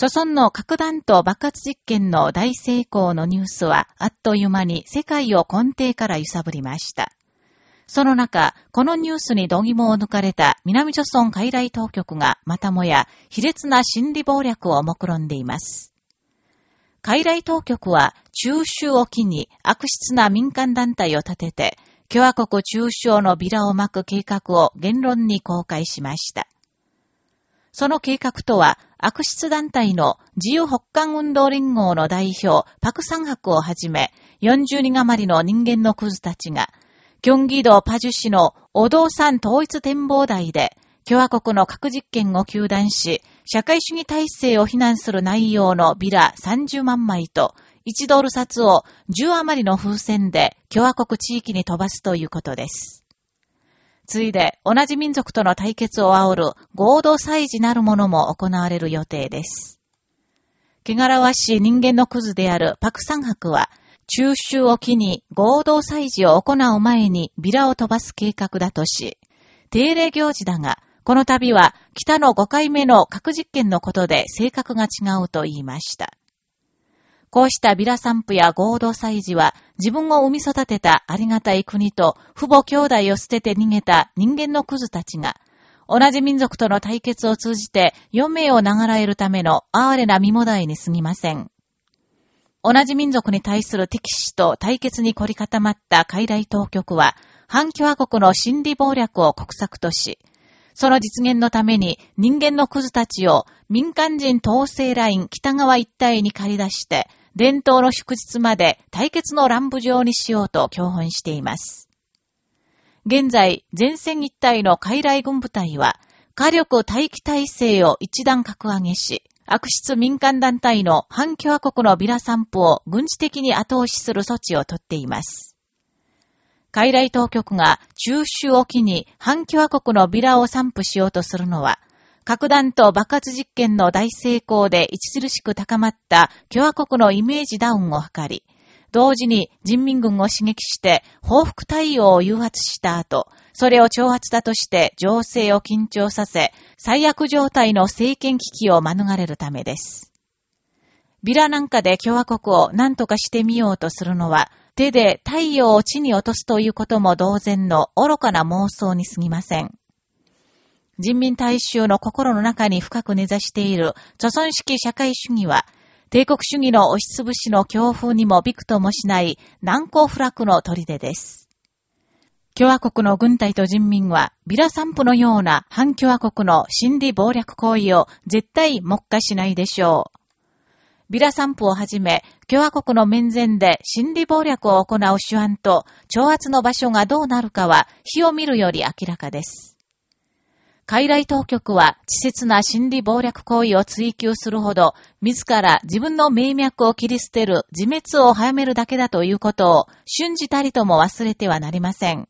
著村の核弾頭爆発実験の大成功のニュースはあっという間に世界を根底から揺さぶりました。その中、このニュースに度肝を抜かれた南朝村海外当局がまたもや卑劣な心理暴略を目論んでいます。海外当局は中州沖に悪質な民間団体を立てて、共和国中小のビラを巻く計画を言論に公開しました。その計画とは、悪質団体の自由北韓運動連合の代表、パクサンハクをはじめ、40人余りの人間のクズたちが、キョンギ道パジュ市のお道産統一展望台で、共和国の核実験を求断し、社会主義体制を非難する内容のビラ30万枚と、1ドル札を10余りの風船で共和国地域に飛ばすということです。ついで、同じ民族との対決を煽る合同祭事なるものも行われる予定です。汚らわしい人間のクズであるパクサン博は、中秋を機に合同祭事を行う前にビラを飛ばす計画だとし、定例行事だが、この度は北の5回目の核実験のことで性格が違うと言いました。こうしたビラ散布や合同祭事は、自分を生み育てたありがたい国と父母兄弟を捨てて逃げた人間のクズたちが、同じ民族との対決を通じて余命を流らえるための哀れな身もだいに過ぎません。同じ民族に対する敵視と対決に凝り固まった海外当局は、反共和国の心理暴略を国策とし、その実現のために人間のクズたちを民間人統制ライン北側一帯に借り出して、伝統の祝日まで対決の乱舞場にしようと強本しています。現在、前線一帯の海来軍部隊は、火力待機体制を一段格上げし、悪質民間団体の反共和国のビラ散布を軍事的に後押しする措置をとっています。海来当局が中州沖に反共和国のビラを散布しようとするのは、核弾頭爆発実験の大成功で著しく高まった共和国のイメージダウンを図り、同時に人民軍を刺激して報復対応を誘発した後、それを挑発だとして情勢を緊張させ、最悪状態の政権危機を免れるためです。ビラなんかで共和国を何とかしてみようとするのは、手で太陽を地に落とすということも同然の愚かな妄想に過ぎません。人民大衆の心の中に深く根ざしている、著存式社会主義は、帝国主義の押しつぶしの強風にもびくともしない難攻不落の砦です。共和国の軍隊と人民は、ビラ散布のような反共和国の心理暴略行為を絶対目下しないでしょう。ビラ散布をはじめ、共和国の面前で心理暴略を行う手腕と、挑発の場所がどうなるかは、火を見るより明らかです。海外当局は稚拙な心理暴力行為を追求するほど、自ら自分の名脈を切り捨てる自滅を早めるだけだということを瞬時たりとも忘れてはなりません。